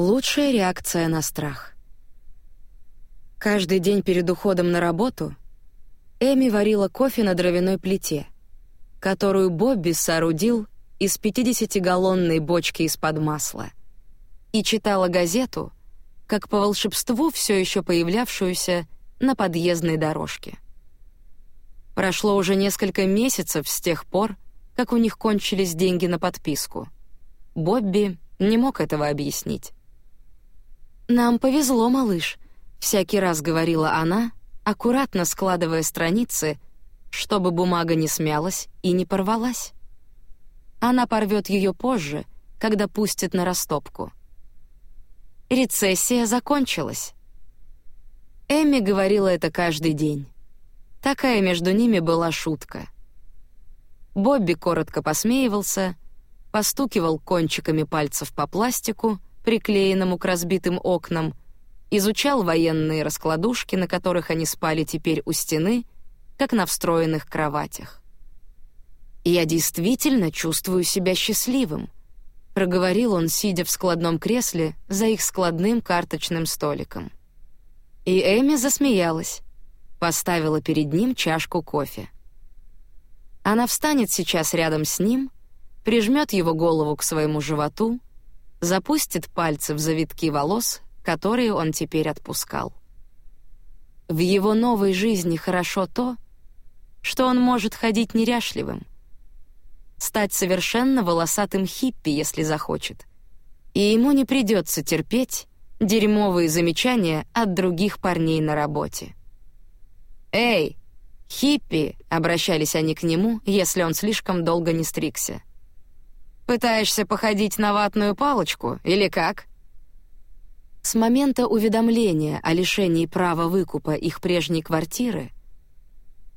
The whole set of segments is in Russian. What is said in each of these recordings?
Лучшая реакция на страх. Каждый день перед уходом на работу Эми варила кофе на дровяной плите, которую Бобби соорудил из 50-галлонной бочки из-под масла, и читала газету, как по волшебству все еще появлявшуюся на подъездной дорожке. Прошло уже несколько месяцев с тех пор, как у них кончились деньги на подписку. Бобби не мог этого объяснить. «Нам повезло, малыш», — всякий раз говорила она, аккуратно складывая страницы, чтобы бумага не смялась и не порвалась. Она порвет ее позже, когда пустит на растопку. Рецессия закончилась. Эми говорила это каждый день. Такая между ними была шутка. Бобби коротко посмеивался, постукивал кончиками пальцев по пластику — приклеенному к разбитым окнам, изучал военные раскладушки, на которых они спали теперь у стены, как на встроенных кроватях. «Я действительно чувствую себя счастливым», — проговорил он, сидя в складном кресле за их складным карточным столиком. И Эми засмеялась, поставила перед ним чашку кофе. Она встанет сейчас рядом с ним, прижмет его голову к своему животу, запустит пальцы в завитки волос, которые он теперь отпускал. В его новой жизни хорошо то, что он может ходить неряшливым, стать совершенно волосатым хиппи, если захочет, и ему не придется терпеть дерьмовые замечания от других парней на работе. «Эй, хиппи!» — обращались они к нему, если он слишком долго не стригся. Пытаешься походить на ватную палочку или как? С момента уведомления о лишении права выкупа их прежней квартиры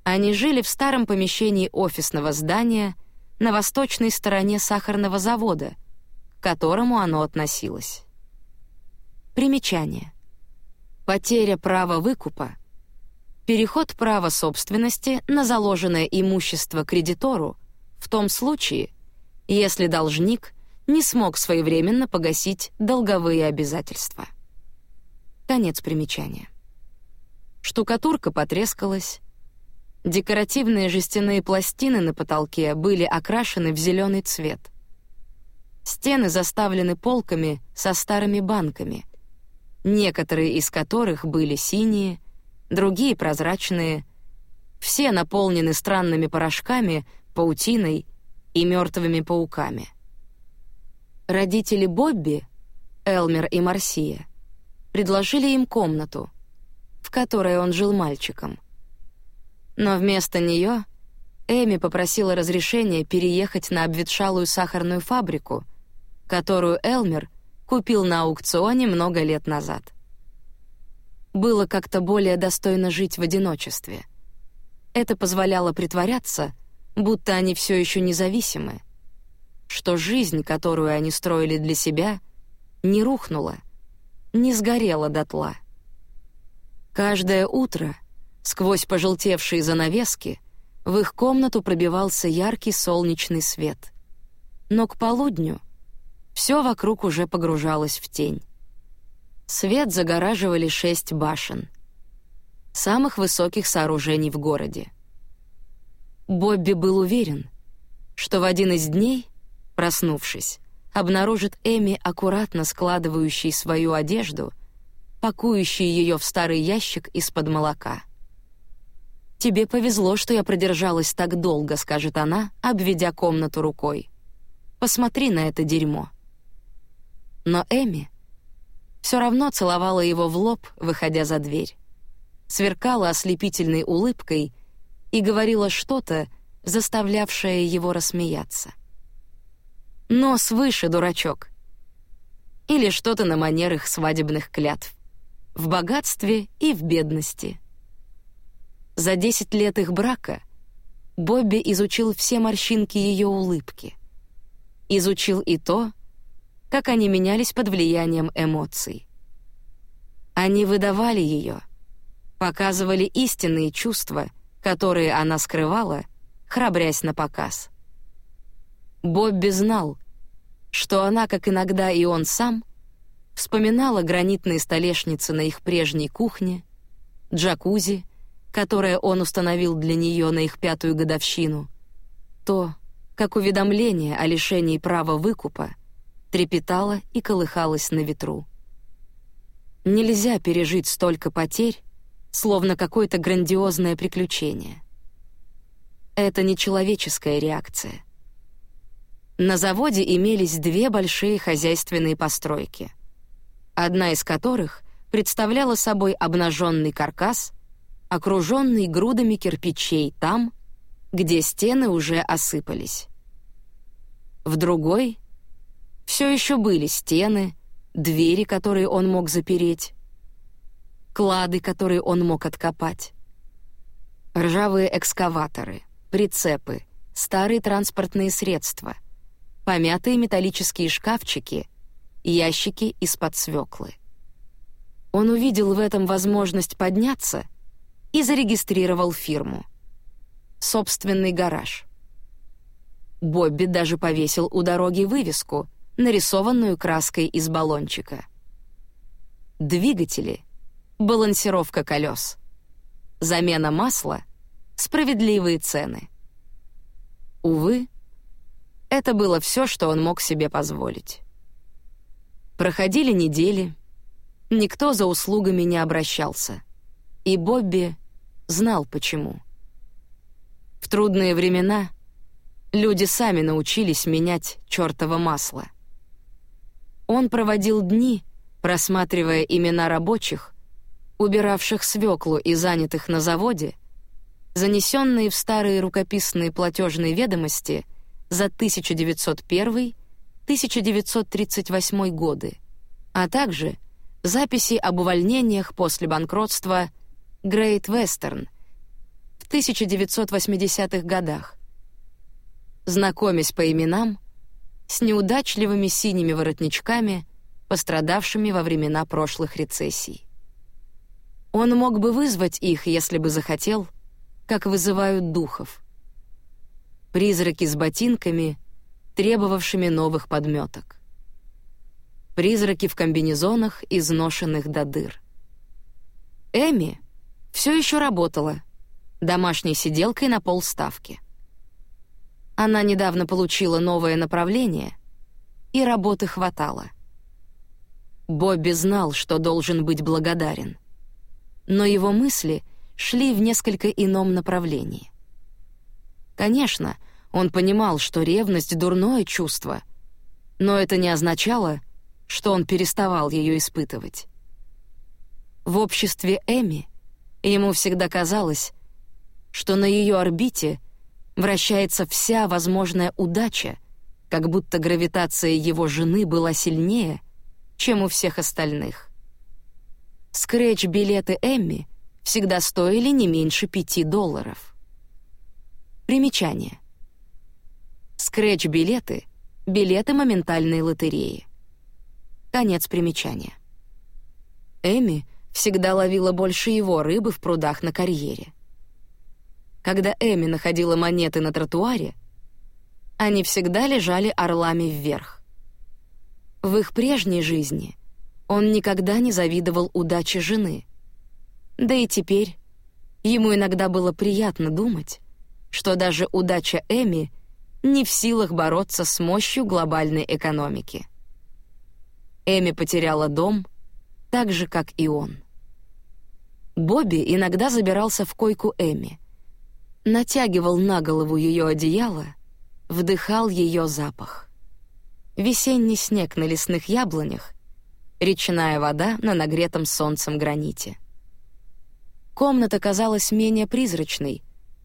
они жили в старом помещении офисного здания на восточной стороне сахарного завода, к которому оно относилось. Примечание. Потеря права выкупа — переход права собственности на заложенное имущество кредитору в том случае, если должник не смог своевременно погасить долговые обязательства. Конец примечания. Штукатурка потрескалась, декоративные жестяные пластины на потолке были окрашены в зеленый цвет. Стены заставлены полками со старыми банками, некоторые из которых были синие, другие прозрачные, все наполнены странными порошками, паутиной и мертвыми пауками. Родители Бобби, Элмер и Марсия, предложили им комнату, в которой он жил мальчиком. Но вместо нее Эми попросила разрешения переехать на обветшалую сахарную фабрику, которую Элмер купил на аукционе много лет назад. Было как-то более достойно жить в одиночестве. Это позволяло притворяться, будто они все еще независимы, что жизнь, которую они строили для себя, не рухнула, не сгорела дотла. Каждое утро, сквозь пожелтевшие занавески, в их комнату пробивался яркий солнечный свет. Но к полудню все вокруг уже погружалось в тень. Свет загораживали шесть башен, самых высоких сооружений в городе. Бобби был уверен, что в один из дней, проснувшись, обнаружит Эми аккуратно складывающей свою одежду, пакующей ее в старый ящик из-под молока. «Тебе повезло, что я продержалась так долго», — скажет она, обведя комнату рукой. «Посмотри на это дерьмо». Но Эми все равно целовала его в лоб, выходя за дверь. Сверкала ослепительной улыбкой и говорила что-то, заставлявшее его рассмеяться. «Нос выше, дурачок!» Или что-то на манер их свадебных клятв. В богатстве и в бедности. За десять лет их брака Бобби изучил все морщинки ее улыбки. Изучил и то, как они менялись под влиянием эмоций. Они выдавали ее, показывали истинные чувства — которые она скрывала, храбрясь на показ. Бобби знал, что она, как иногда и он сам, вспоминала гранитные столешницы на их прежней кухне, джакузи, которое он установил для нее на их пятую годовщину, то, как уведомление о лишении права выкупа, трепетало и колыхалось на ветру. Нельзя пережить столько потерь, словно какое-то грандиозное приключение. Это нечеловеческая реакция. На заводе имелись две большие хозяйственные постройки, одна из которых представляла собой обнаженный каркас, окруженный грудами кирпичей там, где стены уже осыпались. В другой все еще были стены, двери, которые он мог запереть, клады, которые он мог откопать, ржавые экскаваторы, прицепы, старые транспортные средства, помятые металлические шкафчики, ящики из-под свеклы. Он увидел в этом возможность подняться и зарегистрировал фирму. Собственный гараж. Бобби даже повесил у дороги вывеску, нарисованную краской из баллончика. Двигатели, балансировка колес, замена масла, справедливые цены. Увы, это было все, что он мог себе позволить. Проходили недели, никто за услугами не обращался, и Бобби знал почему. В трудные времена люди сами научились менять чёртово масло. Он проводил дни, просматривая имена рабочих, убиравших свеклу и занятых на заводе, занесенные в старые рукописные платежные ведомости за 1901-1938 годы, а также записи об увольнениях после банкротства Great Western в 1980-х годах. Знакомясь по именам с неудачливыми синими воротничками, пострадавшими во времена прошлых рецессий. Он мог бы вызвать их, если бы захотел, как вызывают духов. Призраки с ботинками, требовавшими новых подметок. Призраки в комбинезонах, изношенных до дыр. Эми все еще работала, домашней сиделкой на полставки. Она недавно получила новое направление, и работы хватало. Бобби знал, что должен быть благодарен но его мысли шли в несколько ином направлении. Конечно, он понимал, что ревность — дурное чувство, но это не означало, что он переставал ее испытывать. В обществе Эми ему всегда казалось, что на ее орбите вращается вся возможная удача, как будто гравитация его жены была сильнее, чем у всех остальных. Скретч-билеты Эмми всегда стоили не меньше пяти долларов. Примечание. Скретч-билеты — билеты моментальной лотереи. Конец примечания. Эми всегда ловила больше его рыбы в прудах на карьере. Когда Эми находила монеты на тротуаре, они всегда лежали орлами вверх. В их прежней жизни он никогда не завидовал удаче жены. Да и теперь ему иногда было приятно думать, что даже удача Эми не в силах бороться с мощью глобальной экономики. Эми потеряла дом, так же, как и он. Бобби иногда забирался в койку Эми, натягивал на голову ее одеяло, вдыхал ее запах. Весенний снег на лесных яблонях речная вода на нагретом солнцем граните. Комната казалась менее призрачной,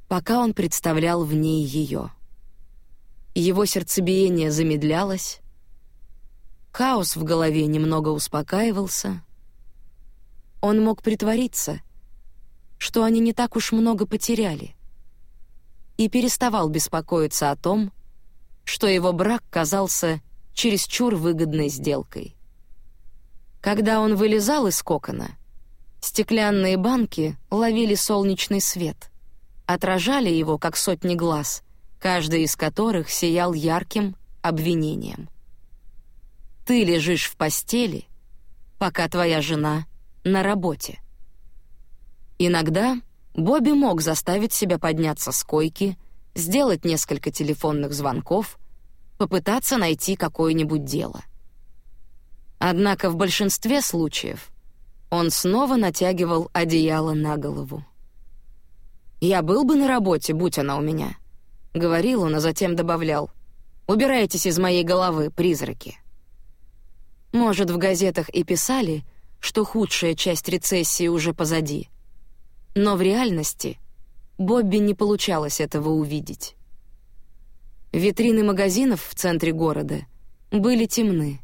пока он представлял в ней ее. Его сердцебиение замедлялось, хаос в голове немного успокаивался. Он мог притвориться, что они не так уж много потеряли, и переставал беспокоиться о том, что его брак казался чересчур выгодной сделкой. Когда он вылезал из кокона, стеклянные банки ловили солнечный свет, отражали его, как сотни глаз, каждый из которых сиял ярким обвинением. Ты лежишь в постели пока твоя жена на работе. Иногда Бобби мог заставить себя подняться с койки, сделать несколько телефонных звонков, попытаться найти какое-нибудь дело. Однако в большинстве случаев он снова натягивал одеяло на голову. «Я был бы на работе, будь она у меня», — говорил он, а затем добавлял. «Убирайтесь из моей головы, призраки». Может, в газетах и писали, что худшая часть рецессии уже позади. Но в реальности Бобби не получалось этого увидеть. Витрины магазинов в центре города были темны.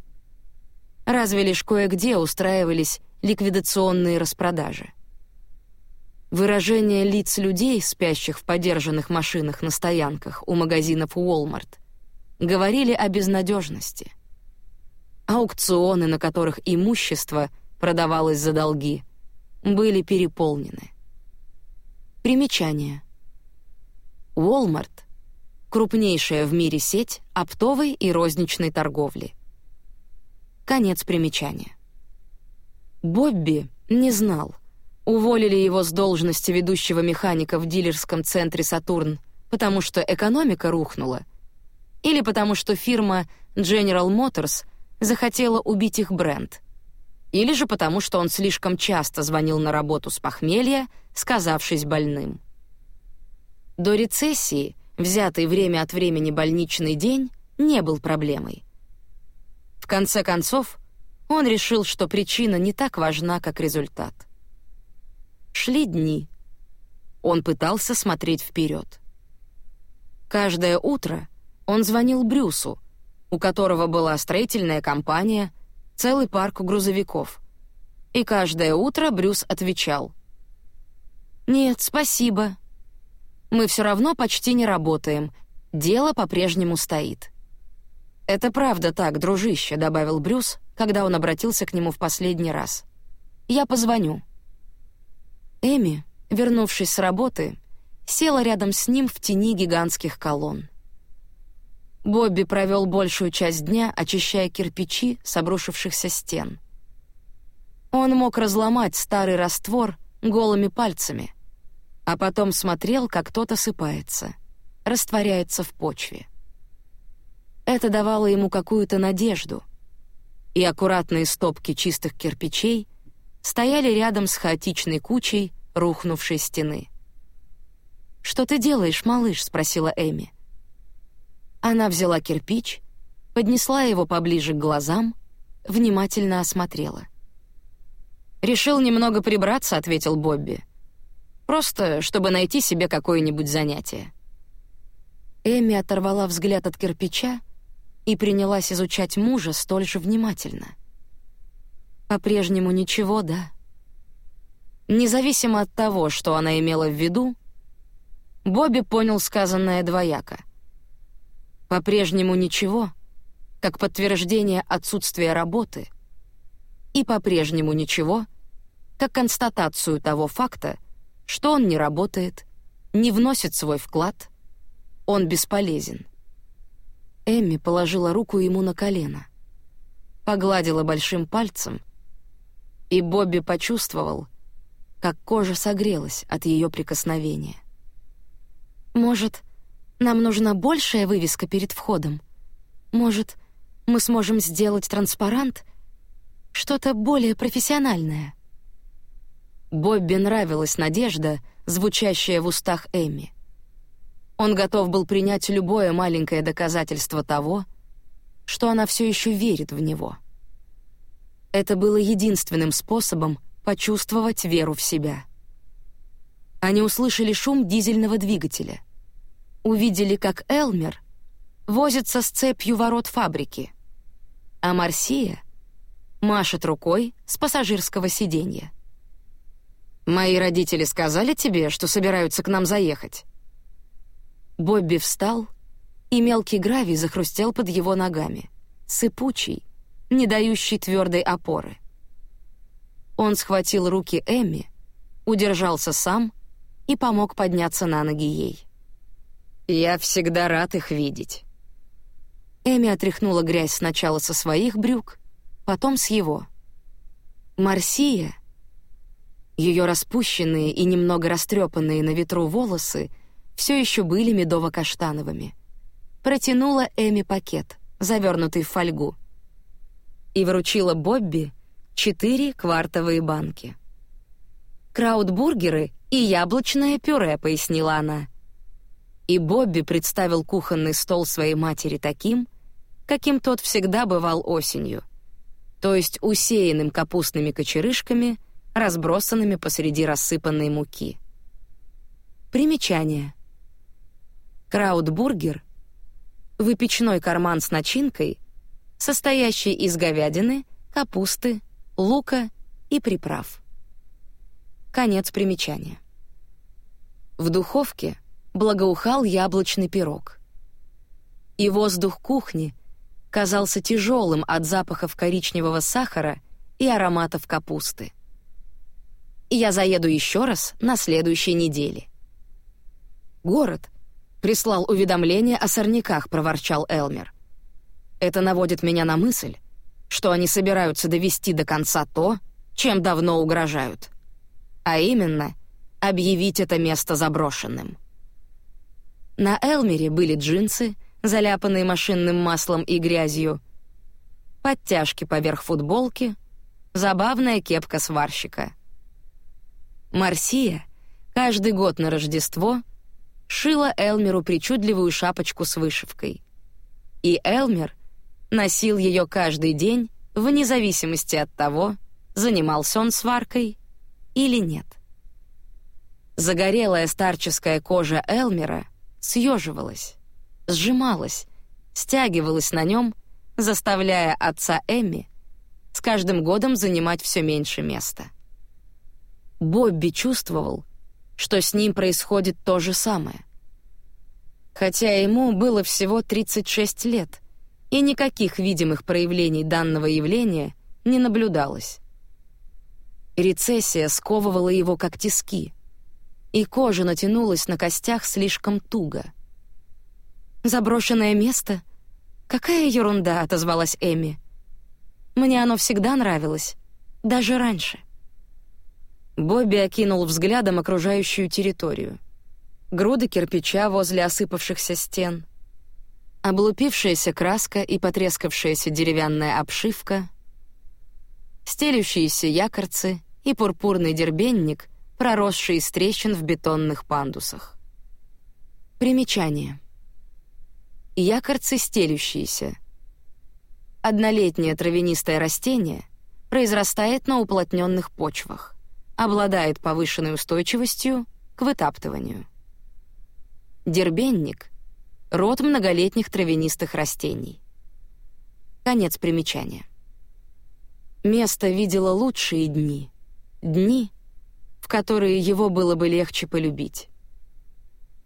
Разве лишь кое-где устраивались ликвидационные распродажи. Выражение лиц людей, спящих в подержанных машинах на стоянках у магазинов Walmart, говорили о безнадежности. Аукционы, на которых имущество продавалось за долги, были переполнены. Примечание. Walmart — крупнейшая в мире сеть оптовой и розничной торговли. Конец примечания. Бобби не знал, Уволили его с должности ведущего механика в дилерском центре «Сатурн», потому что экономика рухнула, или потому что фирма General Motors захотела убить их бренд, или же потому что он слишком часто звонил на работу с похмелья, сказавшись больным. До рецессии взятый время от времени больничный день не был проблемой. В конце концов, он решил, что причина не так важна, как результат — Шли дни. Он пытался смотреть вперед. Каждое утро он звонил Брюсу, у которого была строительная компания, целый парк грузовиков. И каждое утро Брюс отвечал. «Нет, спасибо. Мы все равно почти не работаем. Дело по-прежнему стоит». «Это правда так, дружище», — добавил Брюс, когда он обратился к нему в последний раз. «Я позвоню». Эми, вернувшись с работы, села рядом с ним в тени гигантских колонн. Бобби провел большую часть дня, очищая кирпичи с обрушившихся стен. Он мог разломать старый раствор голыми пальцами, а потом смотрел, как тот осыпается, растворяется в почве. Это давало ему какую-то надежду, и аккуратные стопки чистых кирпичей стояли рядом с хаотичной кучей рухнувшей стены. «Что ты делаешь, малыш?» — спросила Эми. Она взяла кирпич, поднесла его поближе к глазам, внимательно осмотрела. «Решил немного прибраться», — ответил Бобби. «Просто, чтобы найти себе какое-нибудь занятие». Эми оторвала взгляд от кирпича и принялась изучать мужа столь же внимательно — по-прежнему ничего, да? Независимо от того, что она имела в виду, Бобби понял сказанное двояко. По-прежнему ничего, как подтверждение отсутствия работы, и по-прежнему ничего, как констатацию того факта, что он не работает, не вносит свой вклад, он бесполезен. Эмми положила руку ему на колено, погладила большим пальцем — и Бобби почувствовал, как кожа согрелась от ее прикосновения. «Может, нам нужна большая вывеска перед входом? Может, мы сможем сделать транспарант? Что-то более профессиональное?» Бобби нравилась надежда, звучащая в устах Эми. Он готов был принять любое маленькое доказательство того, что она все еще верит в него. Это было единственным способом почувствовать веру в себя. Они услышали шум дизельного двигателя. Увидели, как Элмер возится с цепью ворот фабрики, а Марсия машет рукой с пассажирского сиденья. «Мои родители сказали тебе, что собираются к нам заехать?» Бобби встал, и мелкий гравий захрустел под его ногами, сыпучий, не дающий твердой опоры. Он схватил руки Эми, удержался сам и помог подняться на ноги ей. «Я всегда рад их видеть». Эми отряхнула грязь сначала со своих брюк, потом с его. Марсия, ее распущенные и немного растрепанные на ветру волосы все еще были медово-каштановыми. Протянула Эми пакет, завернутый в фольгу, и вручила Бобби четыре квартовые банки. «Краудбургеры и яблочное пюре», — пояснила она. И Бобби представил кухонный стол своей матери таким, каким тот всегда бывал осенью, то есть усеянным капустными кочерышками, разбросанными посреди рассыпанной муки. Примечание. Краудбургер — выпечной карман с начинкой, состоящий из говядины, капусты, лука и приправ. Конец примечания. В духовке благоухал яблочный пирог. И воздух кухни казался тяжелым от запахов коричневого сахара и ароматов капусты. Я заеду еще раз на следующей неделе. Город прислал уведомление о сорняках, проворчал Элмер. Это наводит меня на мысль, что они собираются довести до конца то, чем давно угрожают. А именно, объявить это место заброшенным. На Элмере были джинсы, заляпанные машинным маслом и грязью, подтяжки поверх футболки, забавная кепка сварщика. Марсия каждый год на Рождество шила Элмеру причудливую шапочку с вышивкой. И Элмер носил ее каждый день, вне зависимости от того, занимался он сваркой или нет. Загорелая старческая кожа Элмера съеживалась, сжималась, стягивалась на нем, заставляя отца Эмми с каждым годом занимать все меньше места. Бобби чувствовал, что с ним происходит то же самое. Хотя ему было всего 36 лет, и никаких видимых проявлений данного явления не наблюдалось. Рецессия сковывала его как тиски, и кожа натянулась на костях слишком туго. «Заброшенное место? Какая ерунда!» — отозвалась Эми. «Мне оно всегда нравилось, даже раньше». Бобби окинул взглядом окружающую территорию. Груды кирпича возле осыпавшихся стен — облупившаяся краска и потрескавшаяся деревянная обшивка, стелющиеся якорцы и пурпурный дербенник, проросший из трещин в бетонных пандусах. Примечание. Якорцы стелющиеся. Однолетнее травянистое растение произрастает на уплотненных почвах, обладает повышенной устойчивостью к вытаптыванию. Дербенник Род многолетних травянистых растений. Конец примечания. Место видело лучшие дни. Дни, в которые его было бы легче полюбить.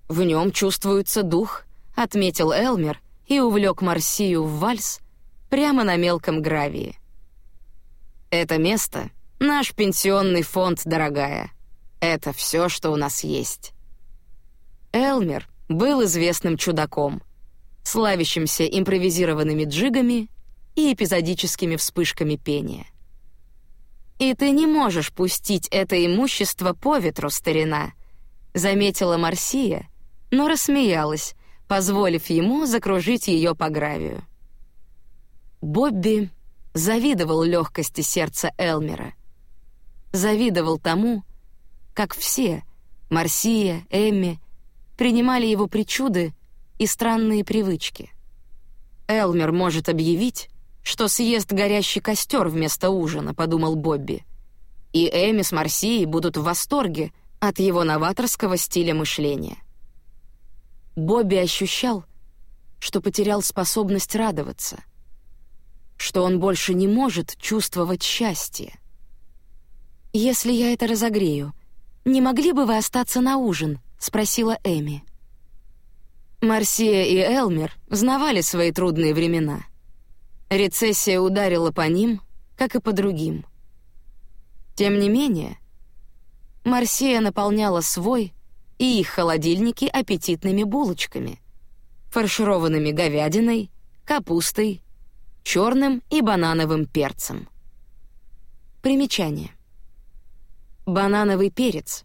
«В нем чувствуется дух», — отметил Элмер и увлек Марсию в вальс прямо на мелком гравии. «Это место — наш пенсионный фонд, дорогая. Это все, что у нас есть». Элмер — был известным чудаком, славящимся импровизированными джигами и эпизодическими вспышками пения. «И ты не можешь пустить это имущество по ветру, старина», — заметила Марсия, но рассмеялась, позволив ему закружить ее по гравию. Бобби завидовал легкости сердца Элмера. Завидовал тому, как все — Марсия, Эмми принимали его причуды и странные привычки. Элмер может объявить, что съест горящий костер вместо ужина, подумал Бобби. И Эми с Марсией будут в восторге от его новаторского стиля мышления. Бобби ощущал, что потерял способность радоваться, что он больше не может чувствовать счастье. «Если я это разогрею, не могли бы вы остаться на ужин?» — спросила Эми. Марсия и Элмер знавали свои трудные времена. Рецессия ударила по ним, как и по другим. Тем не менее, Марсия наполняла свой и их холодильники аппетитными булочками, фаршированными говядиной, капустой, черным и банановым перцем. Примечание. Банановый перец,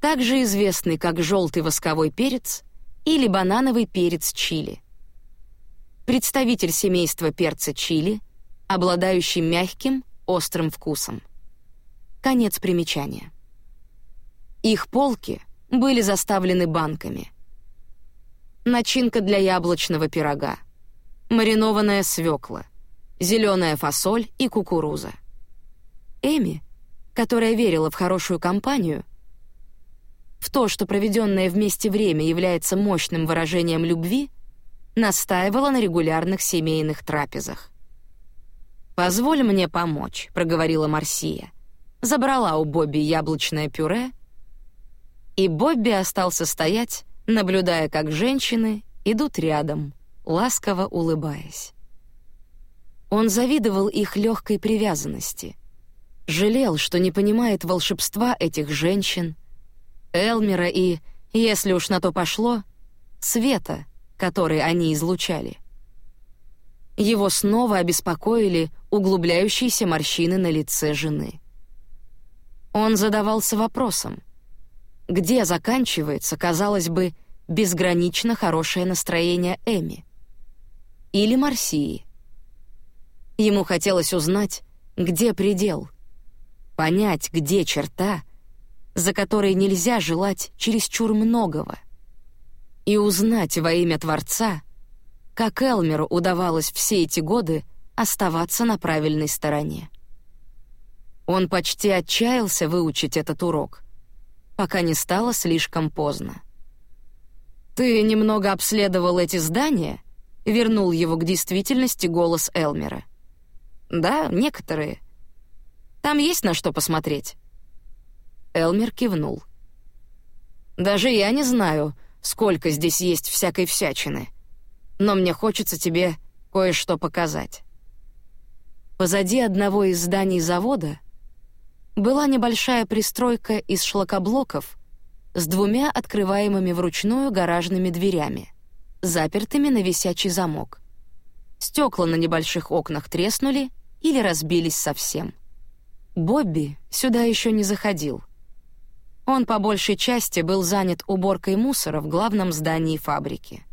также известный как желтый восковой перец или банановый перец чили. Представитель семейства перца чили, обладающий мягким, острым вкусом. Конец примечания. Их полки были заставлены банками. Начинка для яблочного пирога, маринованная свекла, зеленая фасоль и кукуруза. Эми, которая верила в хорошую компанию, в то, что проведенное вместе время является мощным выражением любви, настаивала на регулярных семейных трапезах. «Позволь мне помочь», — проговорила Марсия. Забрала у Бобби яблочное пюре, и Бобби остался стоять, наблюдая, как женщины идут рядом, ласково улыбаясь. Он завидовал их легкой привязанности, жалел, что не понимает волшебства этих женщин, Элмера и, если уж на то пошло, света, который они излучали. Его снова обеспокоили углубляющиеся морщины на лице жены. Он задавался вопросом, где заканчивается, казалось бы, безгранично хорошее настроение Эми? Или Марсии? Ему хотелось узнать, где предел, понять, где черта, за которой нельзя желать чересчур многого, и узнать во имя Творца, как Элмеру удавалось все эти годы оставаться на правильной стороне. Он почти отчаялся выучить этот урок, пока не стало слишком поздно. «Ты немного обследовал эти здания?» — вернул его к действительности голос Элмера. «Да, некоторые. Там есть на что посмотреть». Элмер кивнул. «Даже я не знаю, сколько здесь есть всякой всячины, но мне хочется тебе кое-что показать». Позади одного из зданий завода была небольшая пристройка из шлакоблоков с двумя открываемыми вручную гаражными дверями, запертыми на висячий замок. Стекла на небольших окнах треснули или разбились совсем. Бобби сюда еще не заходил. Он по большей части был занят уборкой мусора в главном здании фабрики.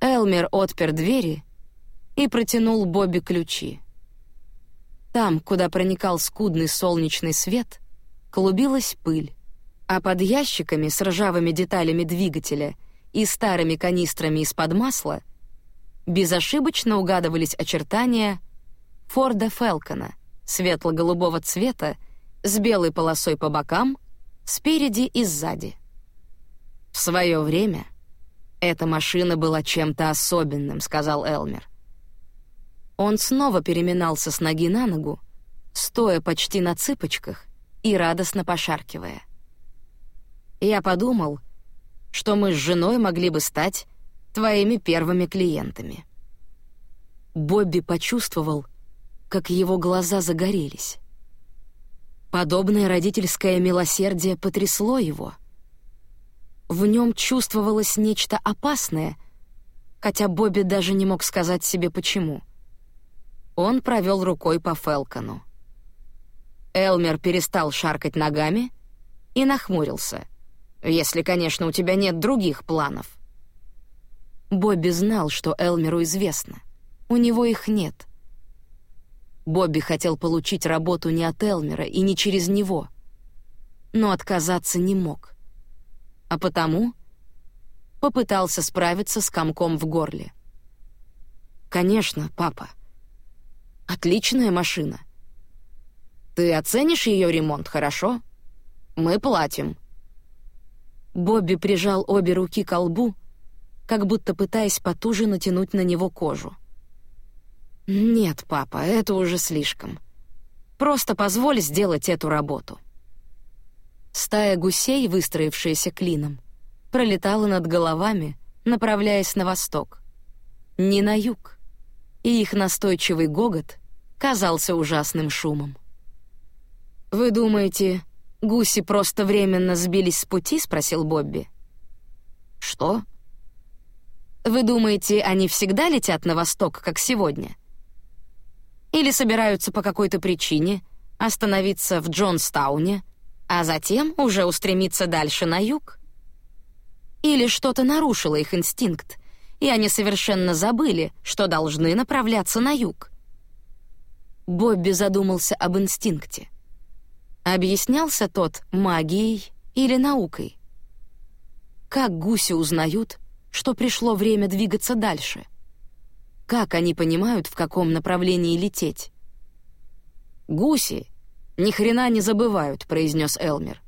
Элмер отпер двери и протянул Бобби ключи. Там, куда проникал скудный солнечный свет, клубилась пыль, а под ящиками с ржавыми деталями двигателя и старыми канистрами из-под масла безошибочно угадывались очертания Форда Фелкона, светло-голубого цвета, с белой полосой по бокам, спереди и сзади. В свое время эта машина была чем-то особенным, сказал Элмер. Он снова переминался с ноги на ногу, стоя почти на цыпочках и радостно пошаркивая. Я подумал, что мы с женой могли бы стать твоими первыми клиентами. Бобби почувствовал, как его глаза загорелись. Подобное родительское милосердие потрясло его. В нем чувствовалось нечто опасное, хотя Бобби даже не мог сказать себе почему — он провел рукой по Фелкону. Элмер перестал шаркать ногами и нахмурился. «Если, конечно, у тебя нет других планов». Бобби знал, что Элмеру известно. У него их нет. Бобби хотел получить работу не от Элмера и не через него, но отказаться не мог. А потому попытался справиться с комком в горле. «Конечно, папа», Отличная машина. Ты оценишь ее ремонт, хорошо? Мы платим. Бобби прижал обе руки к лбу, как будто пытаясь потуже натянуть на него кожу. «Нет, папа, это уже слишком. Просто позволь сделать эту работу». Стая гусей, выстроившаяся клином, пролетала над головами, направляясь на восток. Не на юг и их настойчивый гогот казался ужасным шумом. «Вы думаете, гуси просто временно сбились с пути?» — спросил Бобби. «Что?» «Вы думаете, они всегда летят на восток, как сегодня?» Или собираются по какой-то причине остановиться в Джонстауне, а затем уже устремиться дальше на юг? Или что-то нарушило их инстинкт, и они совершенно забыли, что должны направляться на юг? Бобби задумался об инстинкте. Объяснялся тот магией или наукой? Как гуси узнают, что пришло время двигаться дальше? Как они понимают, в каком направлении лететь? Гуси ни хрена не забывают, произнес Элмер.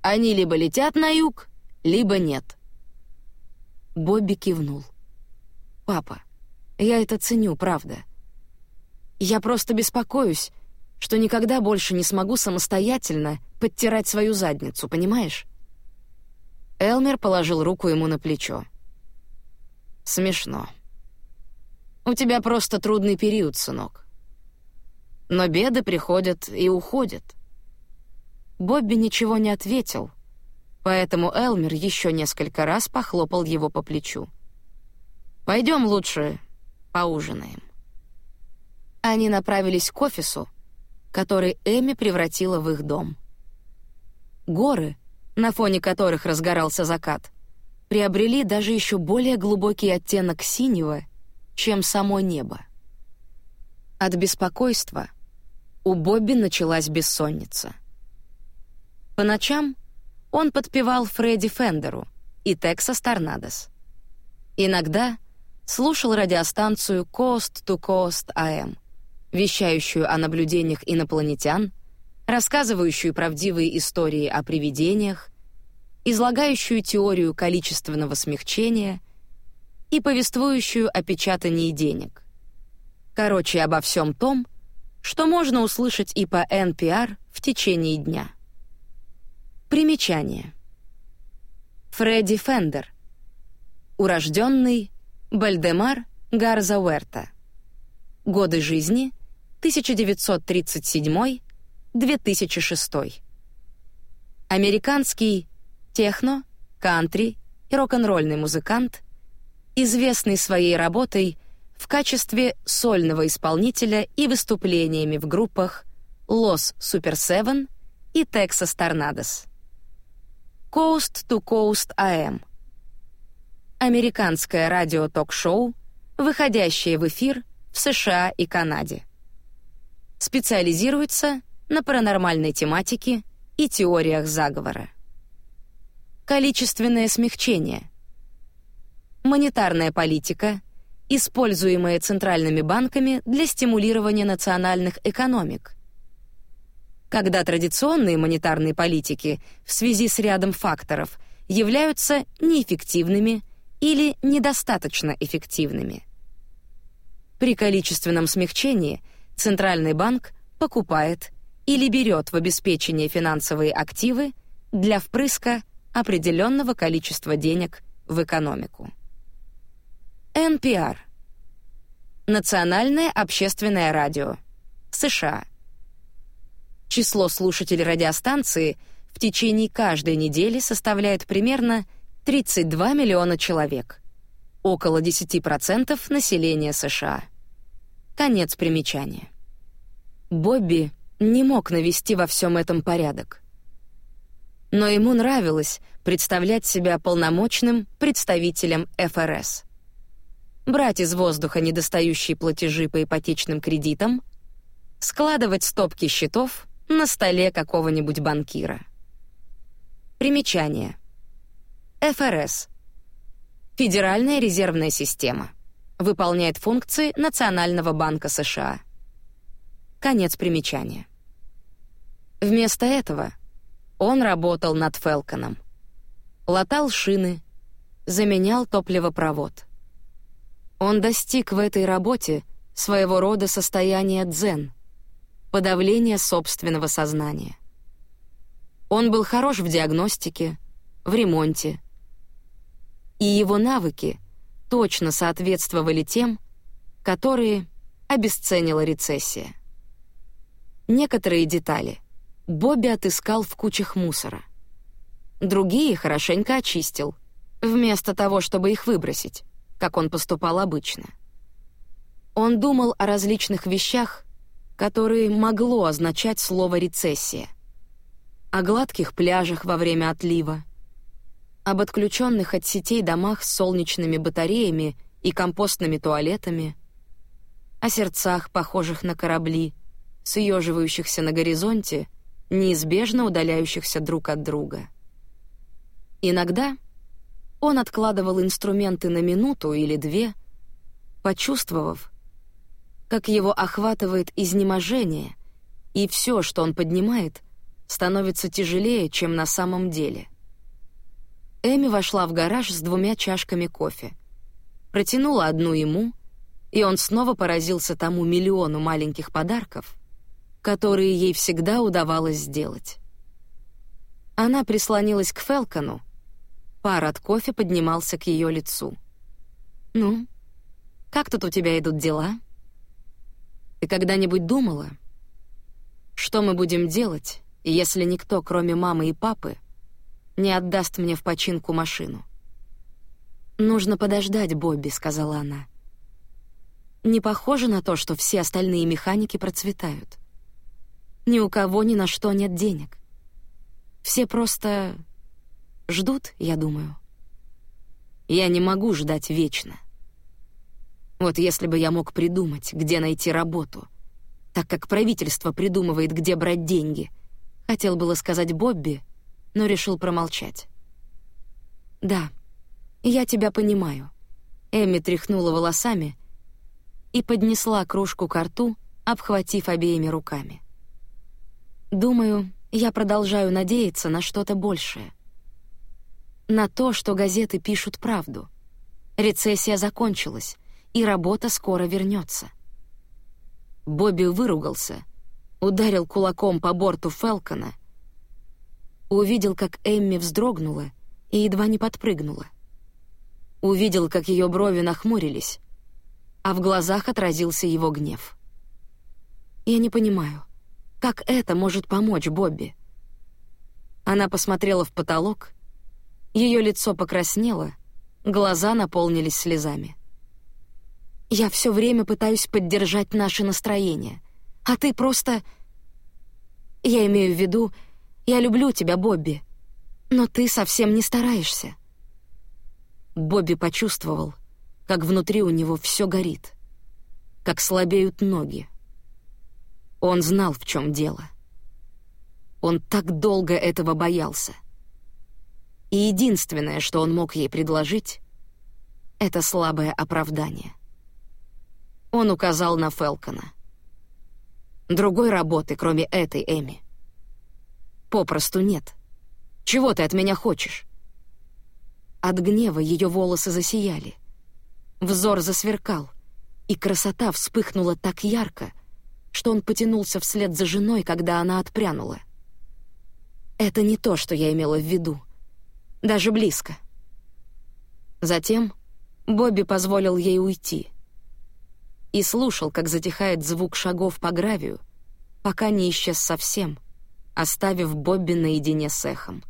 Они либо летят на юг, либо нет. Бобби кивнул. Папа, я это ценю, правда. Я просто беспокоюсь, что никогда больше не смогу самостоятельно подтирать свою задницу, понимаешь? Элмер положил руку ему на плечо. Смешно. У тебя просто трудный период, сынок. Но беды приходят и уходят. Бобби ничего не ответил, поэтому Элмер еще несколько раз похлопал его по плечу. Пойдем лучше поужинаем. Они направились к офису, который Эми превратила в их дом. Горы, на фоне которых разгорался закат, приобрели даже еще более глубокий оттенок синего, чем само небо. От беспокойства у Бобби началась бессонница. По ночам он подпевал Фредди Фендеру и Тексас Торнадос. Иногда слушал радиостанцию Coast to Coast AM, вещающую о наблюдениях инопланетян, рассказывающую правдивые истории о привидениях, излагающую теорию количественного смягчения и повествующую о печатании денег. Короче, обо всем том, что можно услышать и по NPR в течение дня. Примечание. Фредди Фендер. Урожденный Бальдемар Гарза Уэрта. Годы жизни 1937-2006. Американский техно, кантри и рок-н-ролльный музыкант, известный своей работой в качестве сольного исполнителя и выступлениями в группах Los Super Seven и Texas Tornadoes. Coast to Coast AM. Американское радио-ток-шоу, выходящее в эфир в США и Канаде специализируется на паранормальной тематике и теориях заговора. Количественное смягчение. Монетарная политика, используемая центральными банками для стимулирования национальных экономик. Когда традиционные монетарные политики в связи с рядом факторов являются неэффективными или недостаточно эффективными. При количественном смягчении Центральный банк покупает или берет в обеспечение финансовые активы для впрыска определенного количества денег в экономику. NPR. Национальное общественное радио. США. Число слушателей радиостанции в течение каждой недели составляет примерно 32 миллиона человек, около 10% населения США. Конец примечания. Бобби не мог навести во всем этом порядок. Но ему нравилось представлять себя полномочным представителем ФРС. Брать из воздуха недостающие платежи по ипотечным кредитам, складывать стопки счетов на столе какого-нибудь банкира. Примечание. ФРС. Федеральная резервная система выполняет функции Национального банка США. Конец примечания. Вместо этого он работал над Фелконом. Латал шины, заменял топливопровод. Он достиг в этой работе своего рода состояния дзен, подавления собственного сознания. Он был хорош в диагностике, в ремонте, и его навыки точно соответствовали тем, которые обесценила рецессия. Некоторые детали Бобби отыскал в кучах мусора. Другие хорошенько очистил, вместо того, чтобы их выбросить, как он поступал обычно. Он думал о различных вещах, которые могло означать слово «рецессия». О гладких пляжах во время отлива, об отключенных от сетей домах с солнечными батареями и компостными туалетами, о сердцах, похожих на корабли, съеживающихся на горизонте, неизбежно удаляющихся друг от друга. Иногда он откладывал инструменты на минуту или две, почувствовав, как его охватывает изнеможение, и все, что он поднимает, становится тяжелее, чем на самом деле. Эми вошла в гараж с двумя чашками кофе. Протянула одну ему, и он снова поразился тому миллиону маленьких подарков, которые ей всегда удавалось сделать. Она прислонилась к Фелкону, пар от кофе поднимался к ее лицу. «Ну, как тут у тебя идут дела? Ты когда-нибудь думала, что мы будем делать, если никто, кроме мамы и папы, не отдаст мне в починку машину. «Нужно подождать, Бобби», — сказала она. «Не похоже на то, что все остальные механики процветают. Ни у кого ни на что нет денег. Все просто ждут, я думаю. Я не могу ждать вечно. Вот если бы я мог придумать, где найти работу, так как правительство придумывает, где брать деньги, хотел было сказать Бобби — но решил промолчать. «Да, я тебя понимаю». Эми тряхнула волосами и поднесла кружку к рту, обхватив обеими руками. «Думаю, я продолжаю надеяться на что-то большее. На то, что газеты пишут правду. Рецессия закончилась, и работа скоро вернется. Бобби выругался, ударил кулаком по борту Фелкона увидел, как Эмми вздрогнула и едва не подпрыгнула. Увидел, как ее брови нахмурились, а в глазах отразился его гнев. «Я не понимаю, как это может помочь Бобби?» Она посмотрела в потолок, ее лицо покраснело, глаза наполнились слезами. «Я все время пытаюсь поддержать наше настроение, а ты просто...» «Я имею в виду, я люблю тебя, Бобби, но ты совсем не стараешься». Бобби почувствовал, как внутри у него все горит, как слабеют ноги. Он знал, в чем дело. Он так долго этого боялся. И единственное, что он мог ей предложить, — это слабое оправдание. Он указал на Фелкона. Другой работы, кроме этой Эми, Попросту нет. Чего ты от меня хочешь?» От гнева ее волосы засияли. Взор засверкал, и красота вспыхнула так ярко, что он потянулся вслед за женой, когда она отпрянула. «Это не то, что я имела в виду. Даже близко». Затем Бобби позволил ей уйти и слушал, как затихает звук шагов по гравию, пока не исчез совсем — оставив Бобби наедине с эхом.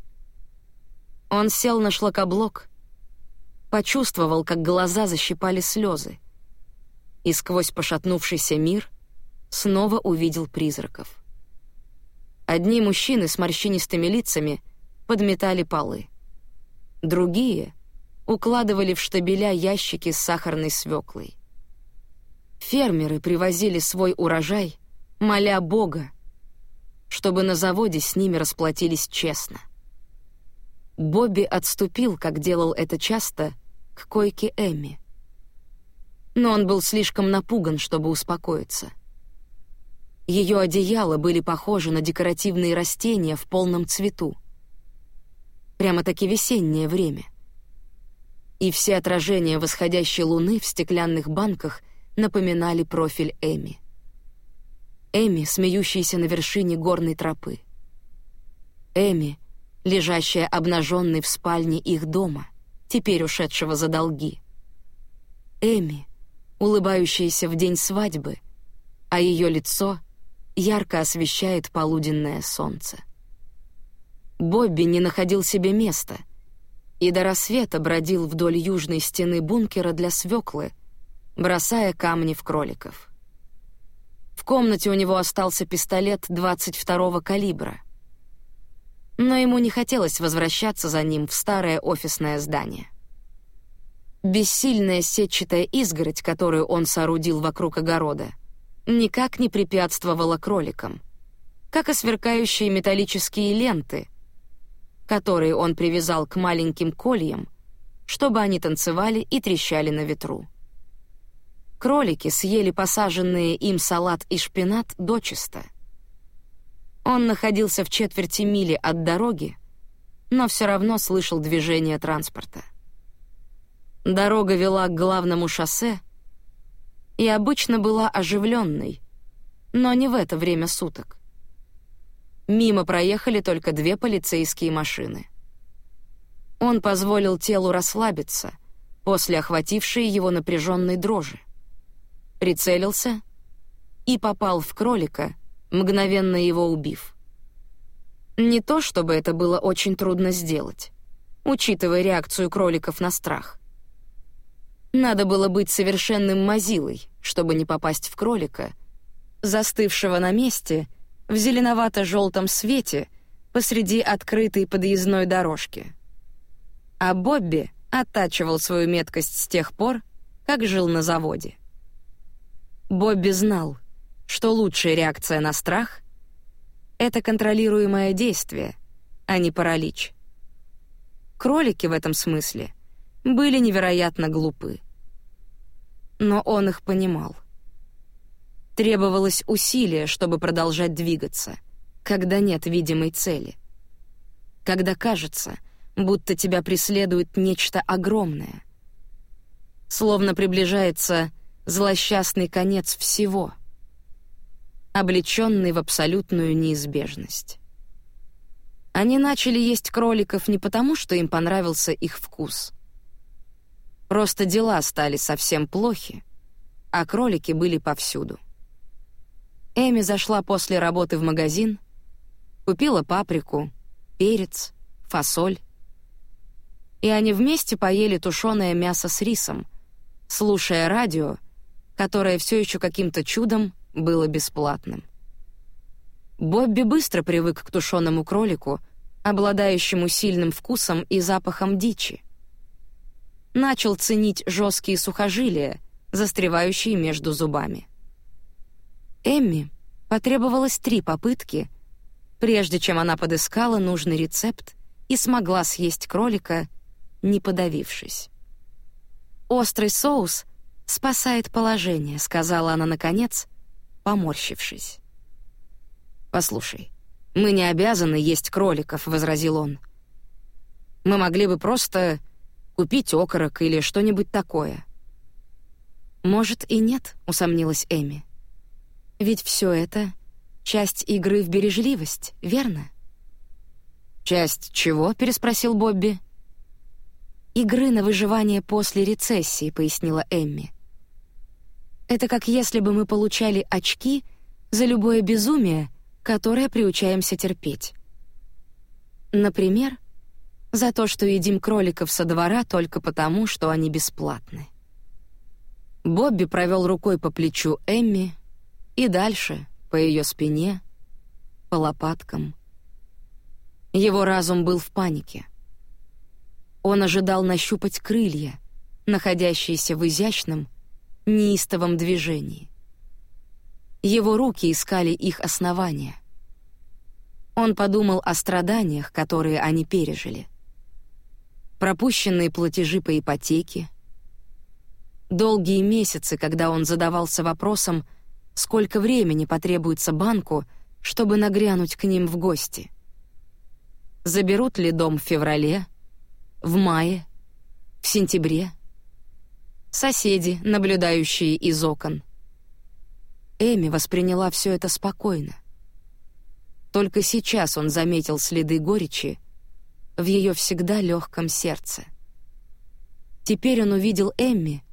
Он сел на шлакоблок, почувствовал, как глаза защипали слезы, и сквозь пошатнувшийся мир снова увидел призраков. Одни мужчины с морщинистыми лицами подметали полы. Другие укладывали в штабеля ящики с сахарной свеклой. Фермеры привозили свой урожай, моля Бога, чтобы на заводе с ними расплатились честно. Бобби отступил, как делал это часто, к койке Эмми. Но он был слишком напуган, чтобы успокоиться. Ее одеяла были похожи на декоративные растения в полном цвету. Прямо-таки весеннее время. И все отражения восходящей луны в стеклянных банках напоминали профиль Эми. Эми, смеющаяся на вершине горной тропы. Эми, лежащая обнаженной в спальне их дома, теперь ушедшего за долги. Эми, улыбающаяся в день свадьбы, а ее лицо ярко освещает полуденное солнце. Бобби не находил себе места и до рассвета бродил вдоль южной стены бункера для свеклы, бросая камни в кроликов. В комнате у него остался пистолет 22-го калибра. Но ему не хотелось возвращаться за ним в старое офисное здание. Бессильная сетчатая изгородь, которую он соорудил вокруг огорода, никак не препятствовала кроликам, как и сверкающие металлические ленты, которые он привязал к маленьким кольям, чтобы они танцевали и трещали на ветру. Кролики съели посаженные им салат и шпинат дочисто. Он находился в четверти мили от дороги, но все равно слышал движение транспорта. Дорога вела к главному шоссе и обычно была оживленной, но не в это время суток. Мимо проехали только две полицейские машины. Он позволил телу расслабиться после охватившей его напряженной дрожи. Прицелился и попал в кролика, мгновенно его убив. Не то чтобы это было очень трудно сделать, учитывая реакцию кроликов на страх. Надо было быть совершенным мазилой, чтобы не попасть в кролика, застывшего на месте в зеленовато-желтом свете посреди открытой подъездной дорожки. А Бобби оттачивал свою меткость с тех пор, как жил на заводе. Бобби знал, что лучшая реакция на страх — это контролируемое действие, а не паралич. Кролики в этом смысле — были невероятно глупы. Но он их понимал. Требовалось усилие, чтобы продолжать двигаться, когда нет видимой цели. Когда кажется, будто тебя преследует нечто огромное. Словно приближается злосчастный конец всего, облеченный в абсолютную неизбежность. Они начали есть кроликов не потому, что им понравился их вкус — Просто дела стали совсем плохи, а кролики были повсюду. Эми зашла после работы в магазин, купила паприку, перец, фасоль. И они вместе поели тушеное мясо с рисом, слушая радио, которое все еще каким-то чудом было бесплатным. Бобби быстро привык к тушеному кролику, обладающему сильным вкусом и запахом дичи начал ценить жесткие сухожилия, застревающие между зубами. Эмми потребовалось три попытки, прежде чем она подыскала нужный рецепт и смогла съесть кролика, не подавившись. «Острый соус спасает положение», — сказала она наконец, поморщившись. «Послушай, мы не обязаны есть кроликов», — возразил он. «Мы могли бы просто купить окорок или что-нибудь такое. Может и нет, усомнилась Эми. Ведь все это часть игры в бережливость, верно? Часть чего? переспросил Бобби. Игры на выживание после рецессии, пояснила Эмми. Это как если бы мы получали очки за любое безумие, которое приучаемся терпеть. Например, за то, что едим кроликов со двора только потому, что они бесплатны. Бобби провел рукой по плечу Эмми и дальше, по ее спине, по лопаткам. Его разум был в панике. Он ожидал нащупать крылья, находящиеся в изящном, неистовом движении. Его руки искали их основания. Он подумал о страданиях, которые они пережили пропущенные платежи по ипотеке. Долгие месяцы, когда он задавался вопросом, сколько времени потребуется банку, чтобы нагрянуть к ним в гости. Заберут ли дом в феврале, в мае, в сентябре? Соседи, наблюдающие из окон. Эми восприняла все это спокойно. Только сейчас он заметил следы горечи в ее всегда легком сердце. Теперь он увидел Эмми,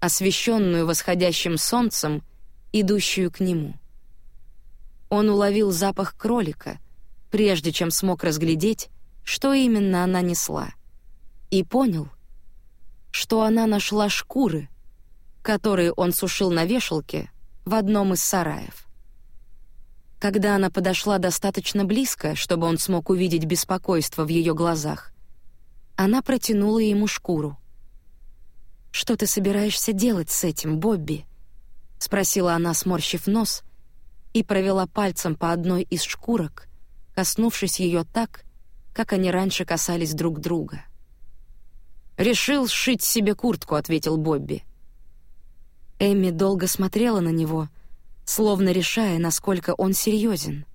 освещенную восходящим солнцем, идущую к нему. Он уловил запах кролика, прежде чем смог разглядеть, что именно она несла, и понял, что она нашла шкуры, которые он сушил на вешалке в одном из сараев. Когда она подошла достаточно близко, чтобы он смог увидеть беспокойство в ее глазах, она протянула ему шкуру. «Что ты собираешься делать с этим, Бобби?» — спросила она, сморщив нос, и провела пальцем по одной из шкурок, коснувшись ее так, как они раньше касались друг друга. «Решил сшить себе куртку», — ответил Бобби. Эми долго смотрела на него, словно решая, насколько он серьезен,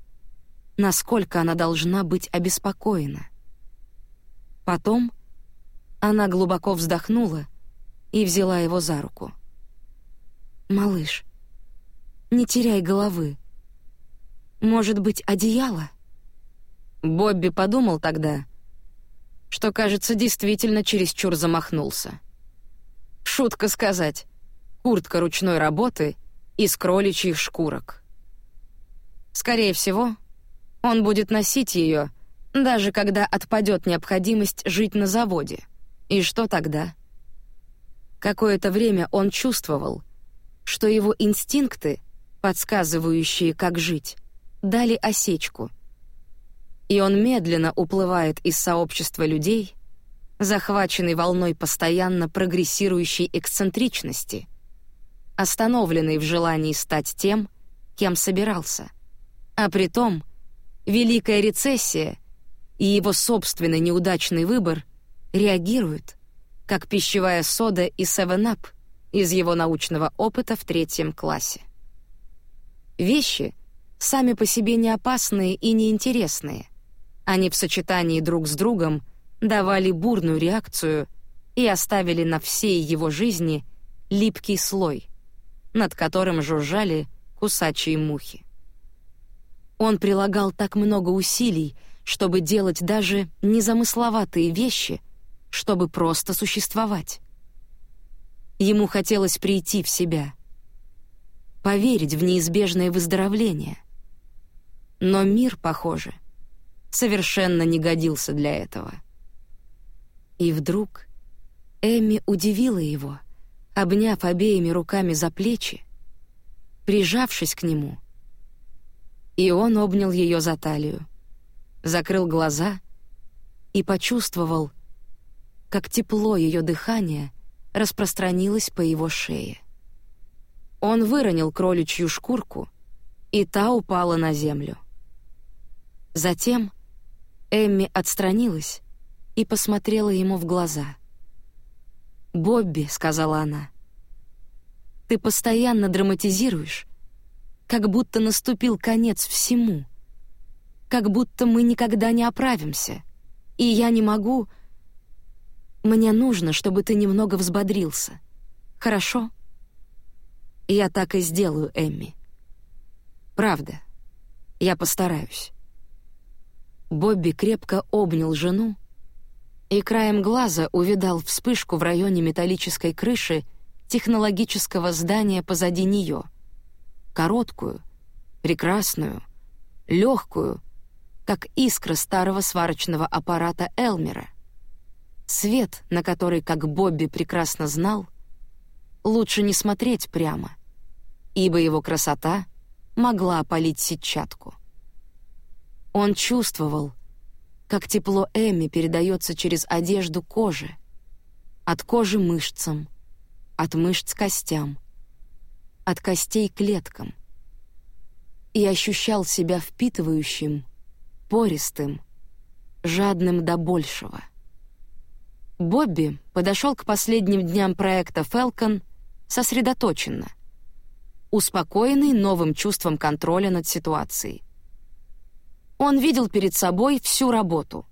насколько она должна быть обеспокоена. Потом она глубоко вздохнула и взяла его за руку. «Малыш, не теряй головы. Может быть, одеяло?» Бобби подумал тогда, что, кажется, действительно чересчур замахнулся. Шутка сказать куртка ручной работы из кроличьих шкурок. Скорее всего, он будет носить ее, даже когда отпадет необходимость жить на заводе. И что тогда? Какое-то время он чувствовал, что его инстинкты, подсказывающие, как жить, дали осечку. И он медленно уплывает из сообщества людей, захваченный волной постоянно прогрессирующей эксцентричности — остановленный в желании стать тем, кем собирался. А при том Великая рецессия и его собственный неудачный выбор реагируют, как пищевая сода и 7-Up из его научного опыта в третьем классе. Вещи сами по себе не опасные и неинтересные. Они в сочетании друг с другом давали бурную реакцию и оставили на всей его жизни липкий слой над которым жужжали кусачие мухи. Он прилагал так много усилий, чтобы делать даже незамысловатые вещи, чтобы просто существовать. Ему хотелось прийти в себя, поверить в неизбежное выздоровление. Но мир, похоже, совершенно не годился для этого. И вдруг Эми удивила его — обняв обеими руками за плечи, прижавшись к нему. И он обнял ее за талию, закрыл глаза и почувствовал, как тепло ее дыхания распространилось по его шее. Он выронил кроличью шкурку, и та упала на землю. Затем Эмми отстранилась и посмотрела ему в глаза. «Бобби», — сказала она, — «ты постоянно драматизируешь, как будто наступил конец всему, как будто мы никогда не оправимся, и я не могу... Мне нужно, чтобы ты немного взбодрился. Хорошо?» «Я так и сделаю, Эмми. Правда, я постараюсь». Бобби крепко обнял жену, и краем глаза увидал вспышку в районе металлической крыши технологического здания позади нее. Короткую, прекрасную, легкую, как искра старого сварочного аппарата Элмера. Свет, на который, как Бобби прекрасно знал, лучше не смотреть прямо, ибо его красота могла опалить сетчатку. Он чувствовал, как тепло Эми передается через одежду коже, от кожи мышцам, от мышц костям, от костей клеткам. И ощущал себя впитывающим, пористым, жадным до большего. Бобби подошел к последним дням проекта «Фелкон» сосредоточенно, успокоенный новым чувством контроля над ситуацией. Он видел перед собой всю работу,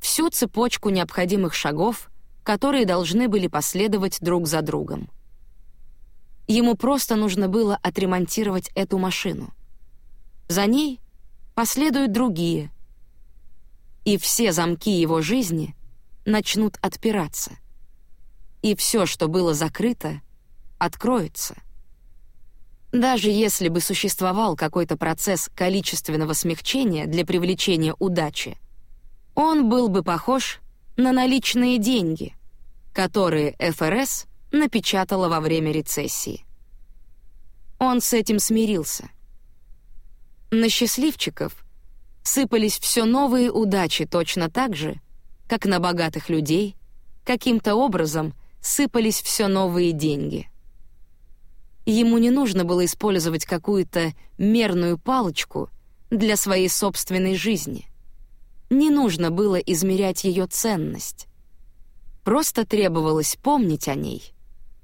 всю цепочку необходимых шагов, которые должны были последовать друг за другом. Ему просто нужно было отремонтировать эту машину. За ней последуют другие. И все замки его жизни начнут отпираться. И все, что было закрыто, откроется — даже если бы существовал какой-то процесс количественного смягчения для привлечения удачи, он был бы похож на наличные деньги, которые ФРС напечатала во время рецессии. Он с этим смирился. На счастливчиков сыпались все новые удачи точно так же, как на богатых людей каким-то образом сыпались все новые деньги. Ему не нужно было использовать какую-то мерную палочку для своей собственной жизни. Не нужно было измерять ее ценность. Просто требовалось помнить о ней,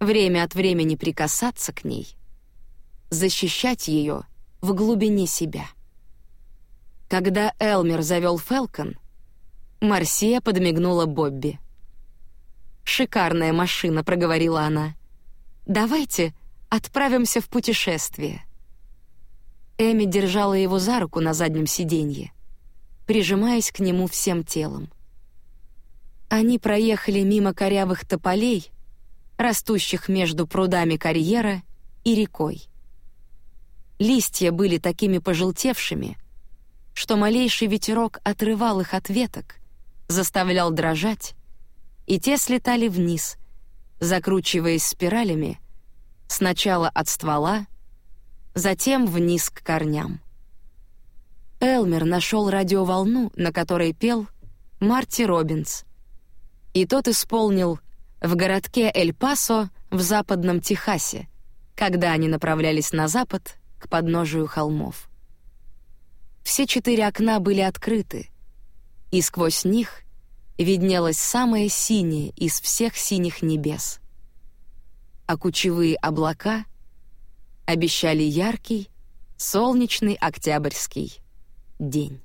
время от времени прикасаться к ней, защищать ее в глубине себя. Когда Элмер завел Фелкон, Марсия подмигнула Бобби. «Шикарная машина», — проговорила она. «Давайте отправимся в путешествие». Эми держала его за руку на заднем сиденье, прижимаясь к нему всем телом. Они проехали мимо корявых тополей, растущих между прудами карьера и рекой. Листья были такими пожелтевшими, что малейший ветерок отрывал их от веток, заставлял дрожать, и те слетали вниз, закручиваясь спиралями, сначала от ствола, затем вниз к корням. Элмер нашел радиоволну, на которой пел Марти Робинс, и тот исполнил в городке Эль-Пасо в западном Техасе, когда они направлялись на запад к подножию холмов. Все четыре окна были открыты, и сквозь них виднелось самое синее из всех синих небес. А кучевые облака обещали яркий, солнечный октябрьский день.